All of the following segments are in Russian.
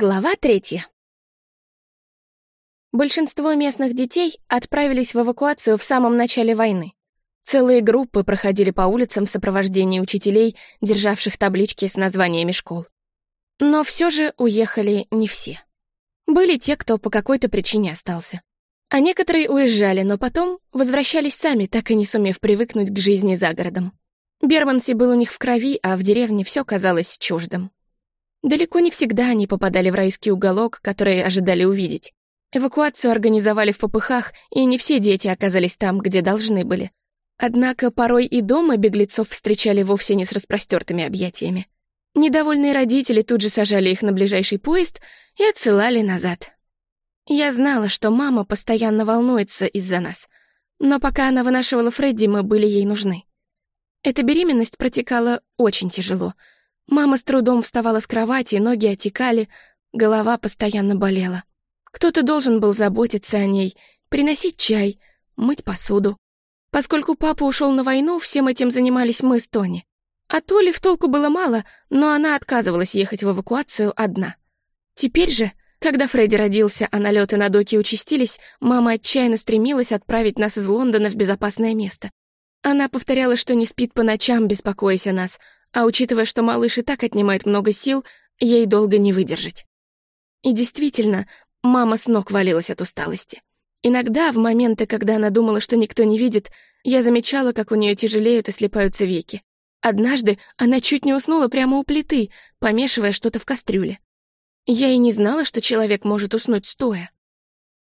Глава третья. Большинство местных детей отправились в эвакуацию в самом начале войны. Целые группы проходили по улицам в сопровождении учителей, державших таблички с названиями школ. Но все же уехали не все. Были те, кто по какой-то причине остался. А некоторые уезжали, но потом возвращались сами, так и не сумев привыкнуть к жизни за городом. Берманси был у них в крови, а в деревне все казалось чуждым. Далеко не всегда они попадали в райский уголок, который ожидали увидеть. Эвакуацию организовали в попыхах, и не все дети оказались там, где должны были. Однако порой и дома беглецов встречали вовсе не с распростертыми объятиями. Недовольные родители тут же сажали их на ближайший поезд и отсылали назад. Я знала, что мама постоянно волнуется из-за нас, но пока она вынашивала Фредди, мы были ей нужны. Эта беременность протекала очень тяжело — Мама с трудом вставала с кровати, ноги отекали, голова постоянно болела. Кто-то должен был заботиться о ней, приносить чай, мыть посуду. Поскольку папа ушел на войну, всем этим занимались мы с Тони. А Толи в толку было мало, но она отказывалась ехать в эвакуацию одна. Теперь же, когда Фредди родился, а налеты на доки участились, мама отчаянно стремилась отправить нас из Лондона в безопасное место. Она повторяла, что не спит по ночам, беспокоясь о нас, а учитывая, что малыш и так отнимает много сил, ей долго не выдержать. И действительно, мама с ног валилась от усталости. Иногда, в моменты, когда она думала, что никто не видит, я замечала, как у нее тяжелеют и слепаются веки. Однажды она чуть не уснула прямо у плиты, помешивая что-то в кастрюле. Я и не знала, что человек может уснуть стоя.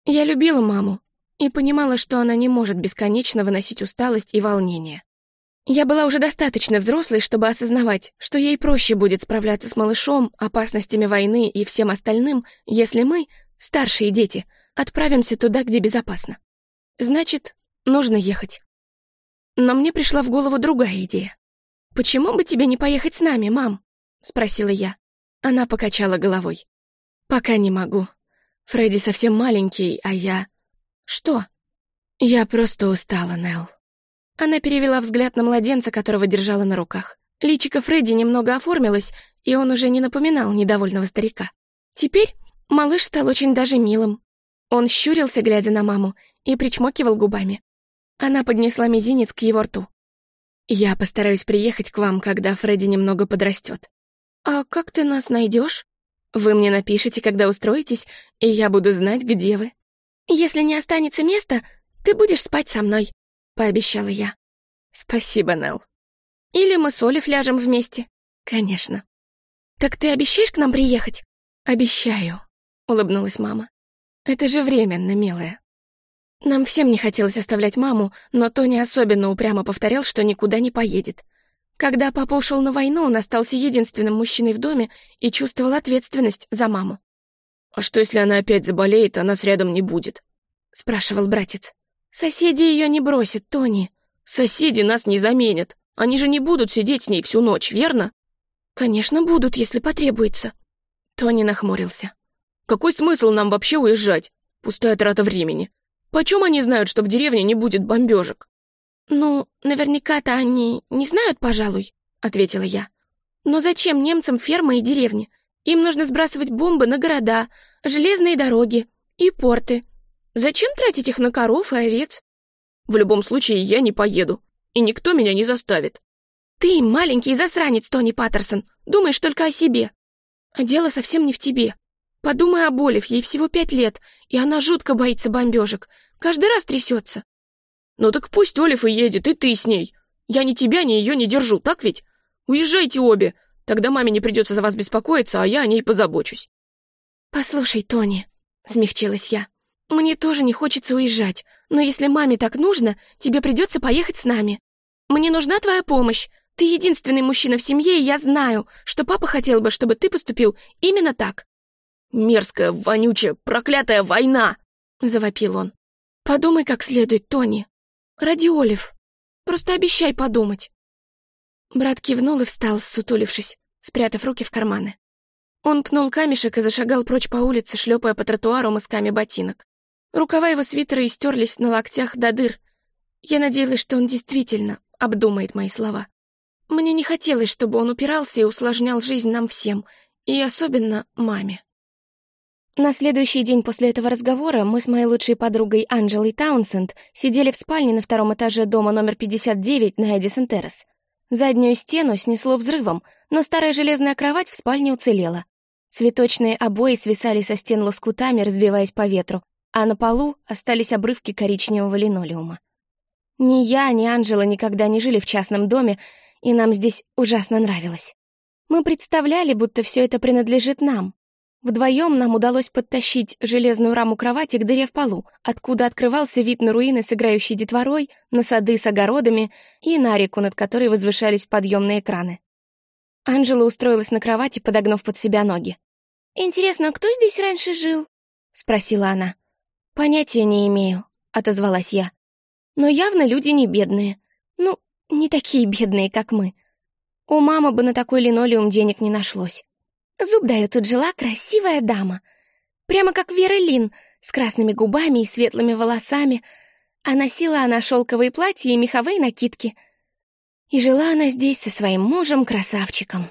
Я любила маму и понимала, что она не может бесконечно выносить усталость и волнение. Я была уже достаточно взрослой, чтобы осознавать, что ей проще будет справляться с малышом, опасностями войны и всем остальным, если мы, старшие дети, отправимся туда, где безопасно. Значит, нужно ехать. Но мне пришла в голову другая идея. «Почему бы тебе не поехать с нами, мам?» — спросила я. Она покачала головой. «Пока не могу. Фредди совсем маленький, а я...» «Что?» «Я просто устала, Нелл». Она перевела взгляд на младенца, которого держала на руках. Личико Фредди немного оформилось, и он уже не напоминал недовольного старика. Теперь малыш стал очень даже милым. Он щурился, глядя на маму, и причмокивал губами. Она поднесла мизинец к его рту. «Я постараюсь приехать к вам, когда Фредди немного подрастет. «А как ты нас найдешь? Вы мне напишите, когда устроитесь, и я буду знать, где вы. Если не останется места, ты будешь спать со мной», — пообещала я. «Спасибо, Нелл. Или мы с Олив ляжем вместе?» «Конечно». «Так ты обещаешь к нам приехать?» «Обещаю», — улыбнулась мама. «Это же временно, милая». Нам всем не хотелось оставлять маму, но Тони особенно упрямо повторял, что никуда не поедет. Когда папа ушел на войну, он остался единственным мужчиной в доме и чувствовал ответственность за маму. «А что, если она опять заболеет, а нас рядом не будет?» — спрашивал братец. Соседи ее не бросят, Тони. Соседи нас не заменят. Они же не будут сидеть с ней всю ночь, верно? Конечно, будут, если потребуется. Тони нахмурился. Какой смысл нам вообще уезжать? Пустая трата времени. Почем они знают, что в деревне не будет бомбежек? Ну, наверняка-то они не знают, пожалуй, ответила я. Но зачем немцам фермы и деревни? Им нужно сбрасывать бомбы на города, железные дороги и порты. Зачем тратить их на коров и овец? В любом случае, я не поеду, и никто меня не заставит. Ты маленький засранец, Тони Паттерсон, думаешь только о себе. А дело совсем не в тебе. Подумай об Олив, ей всего пять лет, и она жутко боится бомбежек, каждый раз трясется. Ну так пусть Олив и едет, и ты с ней. Я ни тебя, ни ее не держу, так ведь? Уезжайте обе, тогда маме не придется за вас беспокоиться, а я о ней позабочусь. Послушай, Тони, смягчилась я, мне тоже не хочется уезжать, но если маме так нужно, тебе придется поехать с нами. Мне нужна твоя помощь. Ты единственный мужчина в семье, и я знаю, что папа хотел бы, чтобы ты поступил именно так. Мерзкая, вонючая, проклятая война, завопил он. Подумай как следует, Тони. Ради Олив. Просто обещай подумать. Брат кивнул и встал, сутулившись, спрятав руки в карманы. Он пнул камешек и зашагал прочь по улице, шлепая по тротуару мысками ботинок. Рукава его свитера истерлись на локтях до дыр. Я надеялась, что он действительно обдумает мои слова. Мне не хотелось, чтобы он упирался и усложнял жизнь нам всем, и особенно маме. На следующий день после этого разговора мы с моей лучшей подругой Анджелой Таунсенд сидели в спальне на втором этаже дома номер 59 на Эдисон Террас. Заднюю стену снесло взрывом, но старая железная кровать в спальне уцелела. Цветочные обои свисали со стен лоскутами, разбиваясь по ветру, а на полу остались обрывки коричневого линолеума. Ни я, ни Анджела никогда не жили в частном доме, и нам здесь ужасно нравилось. Мы представляли, будто все это принадлежит нам, Вдвоем нам удалось подтащить железную раму кровати к дыре в полу, откуда открывался вид на руины с играющей детворой, на сады с огородами и на реку, над которой возвышались подъемные краны. Анжела устроилась на кровати, подогнув под себя ноги. «Интересно, кто здесь раньше жил?» — спросила она. «Понятия не имею», — отозвалась я. «Но явно люди не бедные. Ну, не такие бедные, как мы. У мамы бы на такой линолеум денег не нашлось». Зуб даю, тут жила красивая дама. Прямо как Вера Лин, с красными губами и светлыми волосами. А носила она шелковые платья и меховые накидки. И жила она здесь со своим мужем-красавчиком.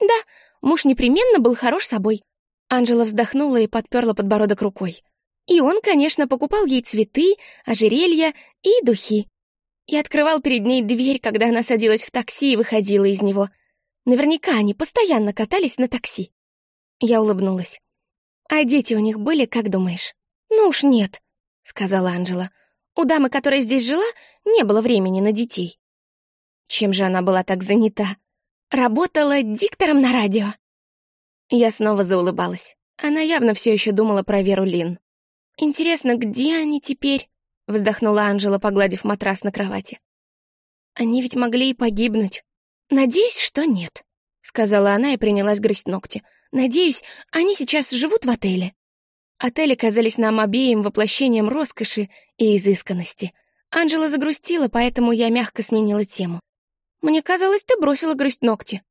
Да, муж непременно был хорош собой. Анжела вздохнула и подперла подбородок рукой. И он, конечно, покупал ей цветы, ожерелья и духи. И открывал перед ней дверь, когда она садилась в такси и выходила из него — Наверняка они постоянно катались на такси. Я улыбнулась. «А дети у них были, как думаешь?» «Ну уж нет», — сказала Анжела. «У дамы, которая здесь жила, не было времени на детей». Чем же она была так занята? Работала диктором на радио. Я снова заулыбалась. Она явно все еще думала про Веру Лин. «Интересно, где они теперь?» — вздохнула Анжела, погладив матрас на кровати. «Они ведь могли и погибнуть. «Надеюсь, что нет», — сказала она и принялась грызть ногти. «Надеюсь, они сейчас живут в отеле». Отели казались нам обеим воплощением роскоши и изысканности. Анжела загрустила, поэтому я мягко сменила тему. «Мне казалось, ты бросила грызть ногти».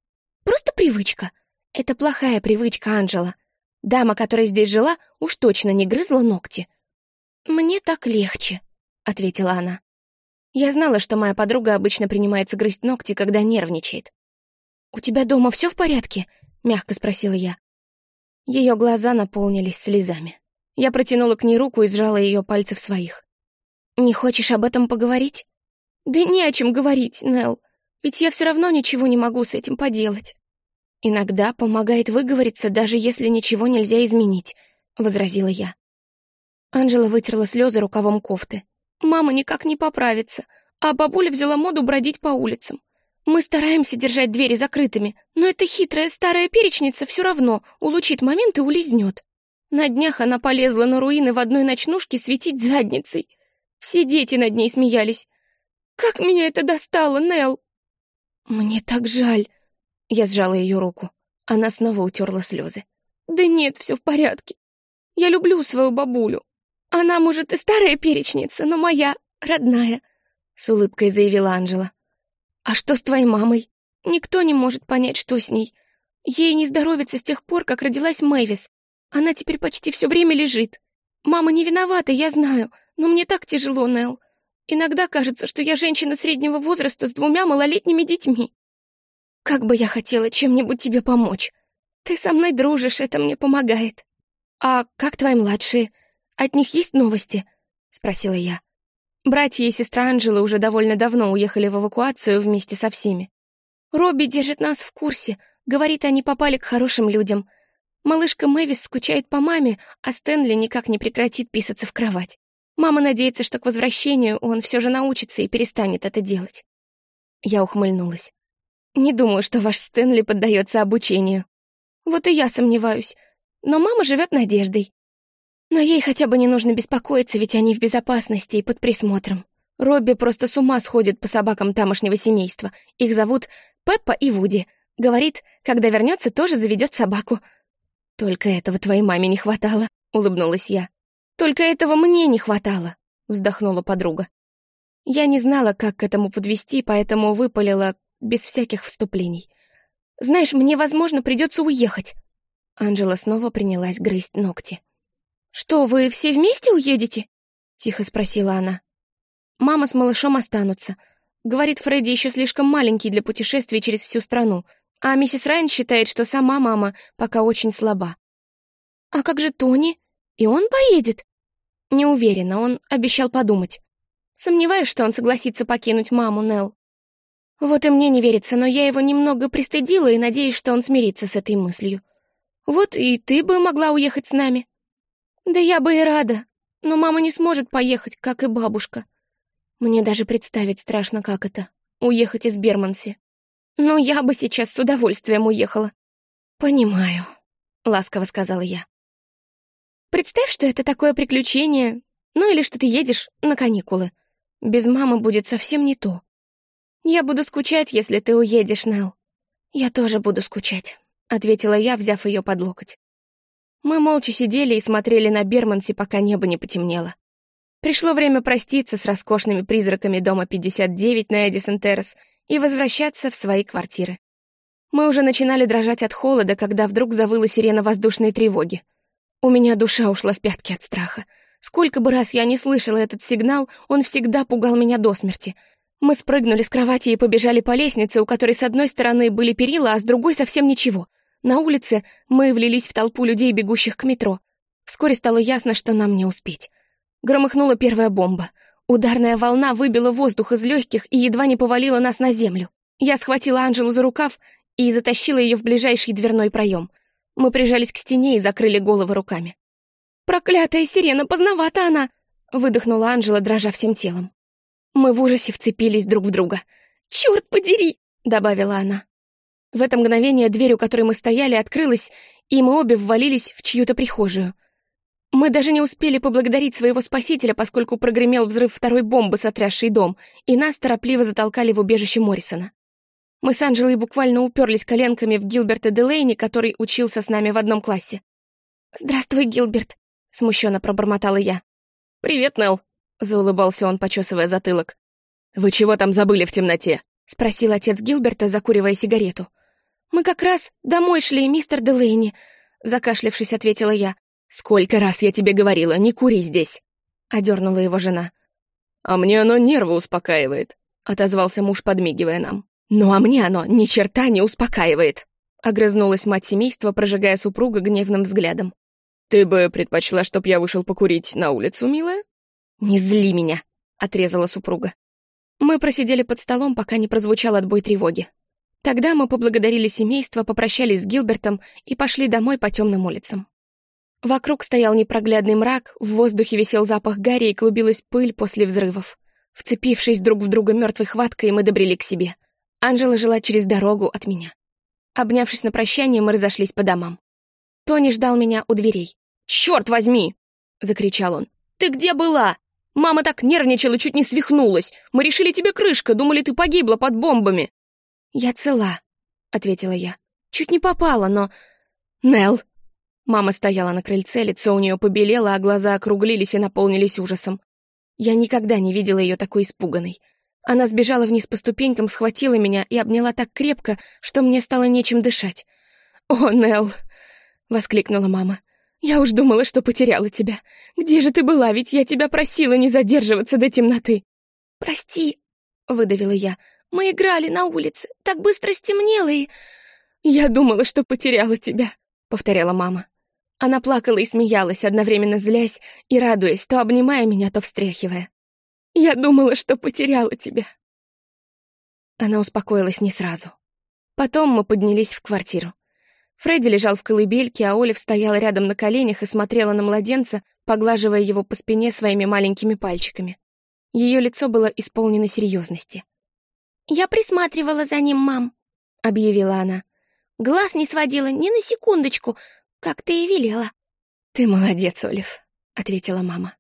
«Просто привычка». «Это плохая привычка, Анжела. Дама, которая здесь жила, уж точно не грызла ногти». «Мне так легче», — ответила она. Я знала, что моя подруга обычно принимается грызть ногти, когда нервничает. «У тебя дома все в порядке?» — мягко спросила я. Ее глаза наполнились слезами. Я протянула к ней руку и сжала ее пальцы в своих. «Не хочешь об этом поговорить?» «Да не о чем говорить, Нелл, ведь я все равно ничего не могу с этим поделать». «Иногда помогает выговориться, даже если ничего нельзя изменить», — возразила я. Анжела вытерла слезы рукавом кофты. Мама никак не поправится, а бабуля взяла моду бродить по улицам. Мы стараемся держать двери закрытыми, но эта хитрая старая перечница все равно улучит момент и улизнет. На днях она полезла на руины в одной ночнушке светить задницей. Все дети над ней смеялись. Как меня это достало, Нел? Мне так жаль. Я сжала ее руку. Она снова утерла слезы. Да нет, все в порядке. Я люблю свою бабулю. «Она, может, и старая перечница, но моя, родная», — с улыбкой заявила Анжела. «А что с твоей мамой? Никто не может понять, что с ней. Ей не здоровится с тех пор, как родилась Мэвис. Она теперь почти все время лежит. Мама не виновата, я знаю, но мне так тяжело, Нелл. Иногда кажется, что я женщина среднего возраста с двумя малолетними детьми. Как бы я хотела чем-нибудь тебе помочь. Ты со мной дружишь, это мне помогает. А как твои младшие? От них есть новости?» — спросила я. Братья и сестра Анжелы уже довольно давно уехали в эвакуацию вместе со всеми. Робби держит нас в курсе, говорит, они попали к хорошим людям. Малышка Мэвис скучает по маме, а Стэнли никак не прекратит писаться в кровать. Мама надеется, что к возвращению он все же научится и перестанет это делать. Я ухмыльнулась. Не думаю, что ваш Стэнли поддается обучению. Вот и я сомневаюсь. Но мама живет надеждой. Но ей хотя бы не нужно беспокоиться, ведь они в безопасности и под присмотром. Робби просто с ума сходит по собакам тамошнего семейства. Их зовут Пеппа и Вуди. Говорит, когда вернется, тоже заведет собаку. «Только этого твоей маме не хватало», — улыбнулась я. «Только этого мне не хватало», — вздохнула подруга. Я не знала, как к этому подвести, поэтому выпалила без всяких вступлений. «Знаешь, мне, возможно, придется уехать». Анжела снова принялась грызть ногти. «Что, вы все вместе уедете?» — тихо спросила она. «Мама с малышом останутся. Говорит, Фредди еще слишком маленький для путешествий через всю страну, а миссис Райн считает, что сама мама пока очень слаба. А как же Тони? И он поедет? Не уверена, он обещал подумать. Сомневаюсь, что он согласится покинуть маму, Нелл. Вот и мне не верится, но я его немного пристыдила и надеюсь, что он смирится с этой мыслью. Вот и ты бы могла уехать с нами. Да я бы и рада, но мама не сможет поехать, как и бабушка. Мне даже представить страшно, как это — уехать из Берманси. Но я бы сейчас с удовольствием уехала. «Понимаю», — ласково сказала я. «Представь, что это такое приключение, ну или что ты едешь на каникулы. Без мамы будет совсем не то. Я буду скучать, если ты уедешь, Нелл. Я тоже буду скучать», — ответила я, взяв ее под локоть. Мы молча сидели и смотрели на Берманси, пока небо не потемнело. Пришло время проститься с роскошными призраками дома 59 на Эдисон Террас и возвращаться в свои квартиры. Мы уже начинали дрожать от холода, когда вдруг завыла сирена воздушной тревоги. У меня душа ушла в пятки от страха. Сколько бы раз я не слышала этот сигнал, он всегда пугал меня до смерти. Мы спрыгнули с кровати и побежали по лестнице, у которой с одной стороны были перила, а с другой совсем ничего. На улице мы влились в толпу людей, бегущих к метро. Вскоре стало ясно, что нам не успеть. Громыхнула первая бомба. Ударная волна выбила воздух из легких и едва не повалила нас на землю. Я схватила Анжелу за рукав и затащила ее в ближайший дверной проем. Мы прижались к стене и закрыли головы руками. «Проклятая сирена, поздновата она!» — выдохнула Анжела, дрожа всем телом. Мы в ужасе вцепились друг в друга. «Черт подери!» — добавила она. В это мгновение дверь, у которой мы стояли, открылась, и мы обе ввалились в чью-то прихожую. Мы даже не успели поблагодарить своего спасителя, поскольку прогремел взрыв второй бомбы, сотрясший дом, и нас торопливо затолкали в убежище Моррисона. Мы с Анжелой буквально уперлись коленками в Гилберта Делейни, который учился с нами в одном классе. «Здравствуй, Гилберт», — смущенно пробормотала я. «Привет, Нелл», — заулыбался он, почесывая затылок. «Вы чего там забыли в темноте?» — спросил отец Гилберта, закуривая сигарету. «Мы как раз домой шли, мистер Делейни», — закашлявшись, ответила я. «Сколько раз я тебе говорила, не кури здесь!» — одернула его жена. «А мне оно нервы успокаивает», — отозвался муж, подмигивая нам. «Ну а мне оно ни черта не успокаивает!» Огрызнулась мать семейства, прожигая супруга гневным взглядом. «Ты бы предпочла, чтоб я вышел покурить на улицу, милая?» «Не зли меня!» — отрезала супруга. Мы просидели под столом, пока не прозвучал отбой тревоги. Тогда мы поблагодарили семейство, попрощались с Гилбертом и пошли домой по темным улицам. Вокруг стоял непроглядный мрак, в воздухе висел запах гари и клубилась пыль после взрывов. Вцепившись друг в друга мертвой хваткой, мы добрели к себе — Анжела жила через дорогу от меня. Обнявшись на прощание, мы разошлись по домам. Тони ждал меня у дверей. «Черт возьми!» — закричал он. «Ты где была? Мама так нервничала, чуть не свихнулась. Мы решили тебе крышка, думали, ты погибла под бомбами». «Я цела», — ответила я. «Чуть не попала, но...» «Нелл!» Мама стояла на крыльце, лицо у нее побелело, а глаза округлились и наполнились ужасом. Я никогда не видела ее такой испуганной. Она сбежала вниз по ступенькам, схватила меня и обняла так крепко, что мне стало нечем дышать. «О, Нелл!» — воскликнула мама. «Я уж думала, что потеряла тебя. Где же ты была? Ведь я тебя просила не задерживаться до темноты». «Прости», — выдавила я. «Мы играли на улице. Так быстро стемнело и...» «Я думала, что потеряла тебя», — повторяла мама. Она плакала и смеялась, одновременно злясь и радуясь, то обнимая меня, то встряхивая. Я думала, что потеряла тебя. Она успокоилась не сразу. Потом мы поднялись в квартиру. Фредди лежал в колыбельке, а Олив стояла рядом на коленях и смотрела на младенца, поглаживая его по спине своими маленькими пальчиками. Ее лицо было исполнено серьезности. «Я присматривала за ним, мам», — объявила она. «Глаз не сводила ни на секундочку, как ты и велела». «Ты молодец, Олив», — ответила мама.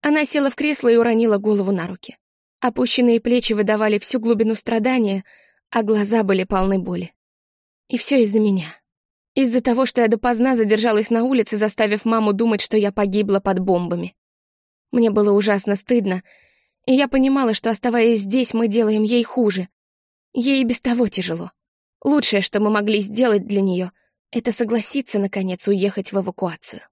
Она села в кресло и уронила голову на руки. Опущенные плечи выдавали всю глубину страдания, а глаза были полны боли. И все из-за меня. Из-за того, что я допоздна задержалась на улице, заставив маму думать, что я погибла под бомбами. Мне было ужасно стыдно, и я понимала, что, оставаясь здесь, мы делаем ей хуже. Ей без того тяжело. Лучшее, что мы могли сделать для нее, это согласиться, наконец, уехать в эвакуацию.